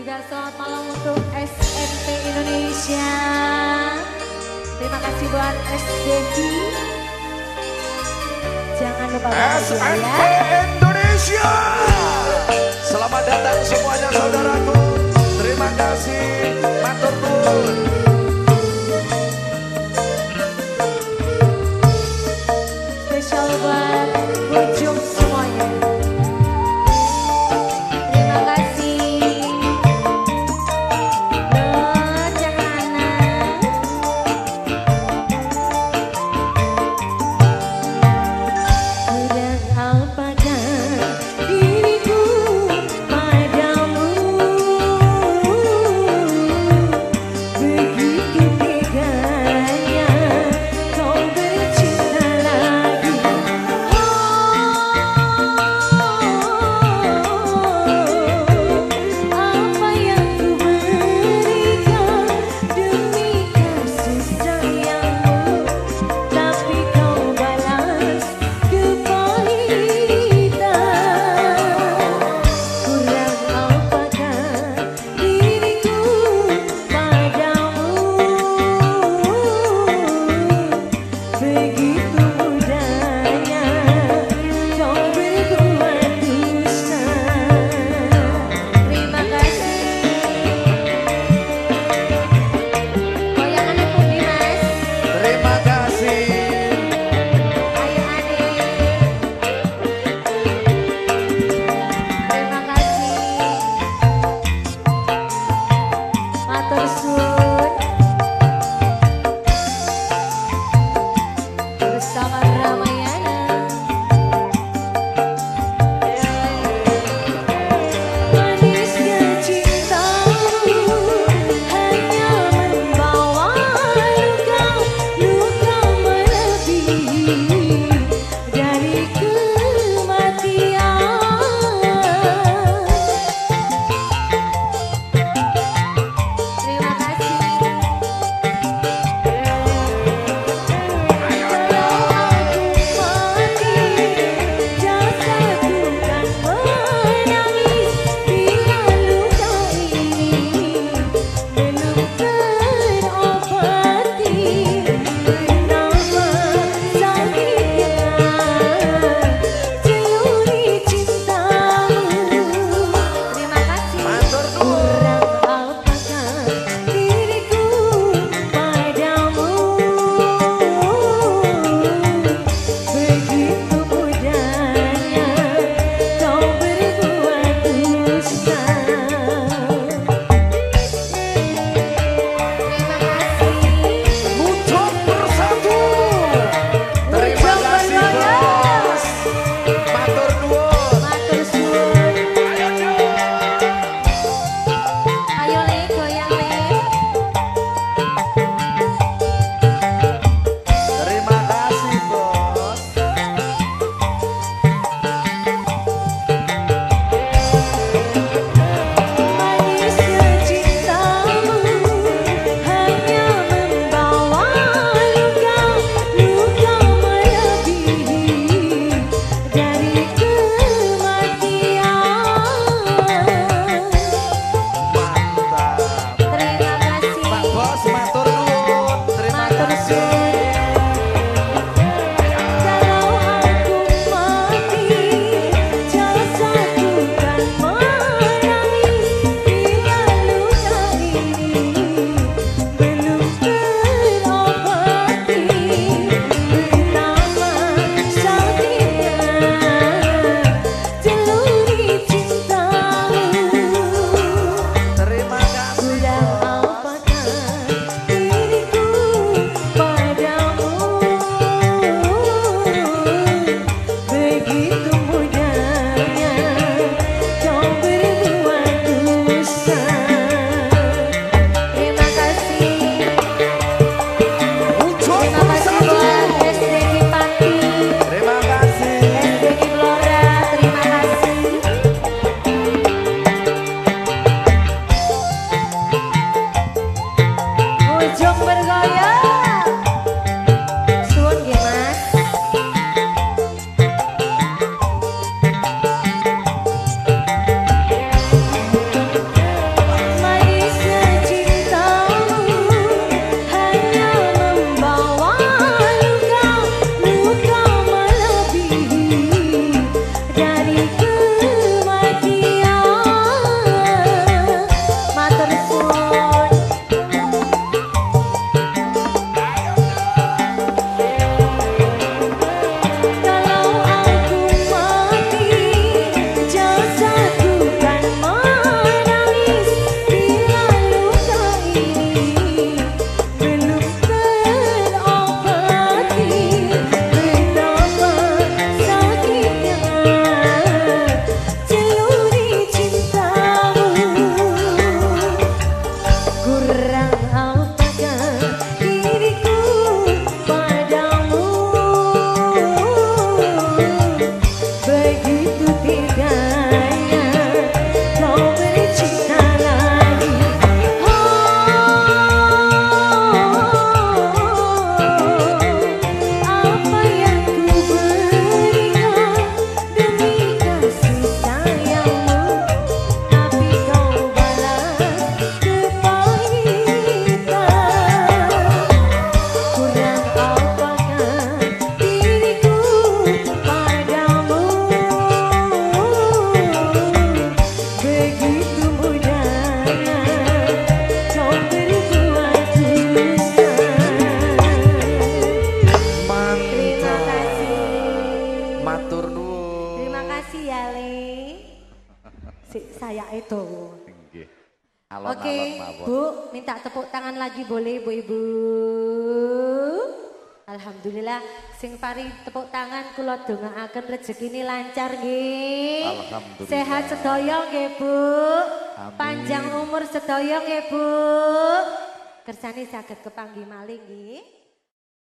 Juga selamat malam untuk SMP Indonesia. Terima kasih buat SDG. Jangan lupa SNP ya. Indonesia. Selamat datang semuanya saudaraku. Terima kasih. Matur nuwun. Matur nuwun. Terima kasih ya Le. Si, saya itu. Oke, Bu, minta tepuk tangan lagi boleh Bu Ibu. Alhamdulillah sing pari tepuk tangan kula dongaaken ini lancar nggih. Alhamdulillah. Sehat sedaya nggih, Bu. Amin. Panjang umur sedaya nggih, Bu. Kersane saged kepanggi malih nggih.